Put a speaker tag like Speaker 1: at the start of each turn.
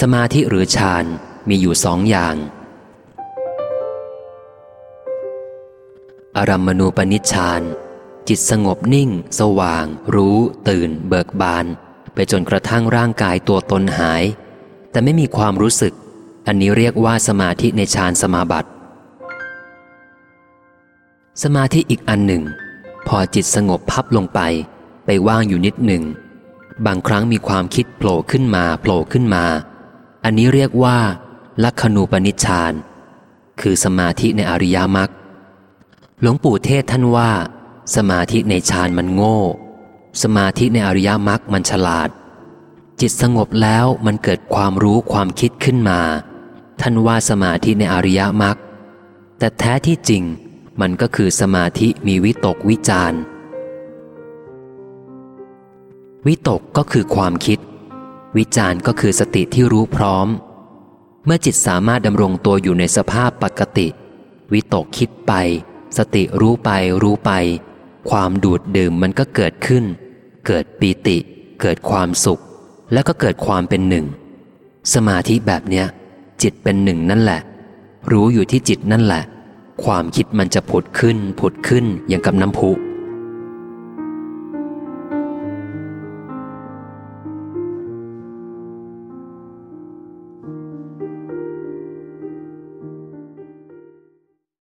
Speaker 1: สมาธิหรือฌานมีอยู่สองอย่าง อารัมมณูปนิชฌานจิตสงบนิ่ง สว่าง รู้ ตื่น เบิกบาน ไปจนกระทั่งร่างกายตัวตนหาย แต่ไม่มีความรู้สึก อันนี้เรียกว่าสมาธิในฌานสมาบัติ สมาธิอีกอันหนึ่ง พอจิตสงบพับลงไป ไปว่างอยู่นิดหนึ่ง บางครั้งมีความคิดโผล่ขึ้นมาโผล่ขึ้นมา อันนี้เรียกว่าลักขณูปนิชฌานคือสมาธิในอริยมรรคหลวงปู่เทศท่านว่า สมาธิในฌานมันโง่ สมาธิในอริยมรรคมันฉลาด จิตสงบแล้วมันเกิดความรู้ความคิดขึ้นมา ท่านว่าสมาธิในอริยมรรคแต่แท้ที่จริงมันก็คือสมาธิมีวิตกวิจารวิตกก็คือความคิด วิจารก็คือสติที่รู้พร้อม เมื่อจิตสามารถดำรงตัวอยู่ในสภาพปกติ วิตกคิดไป สติรู้ไปรู้ไป ความดูดดื่มมันก็เกิดขึ้น เกิดปีติ เกิดความสุข แล้วก็เกิดความเป็นหนึ่ง สมาธิแบบเนี้ย จิตเป็นหนึ่งนั่นแหละ รู้อยู่ที่จิตนั่นแหละ ความคิดมันจะผุดขึ้นผุดขึ้นอย่างกับน้ำพุ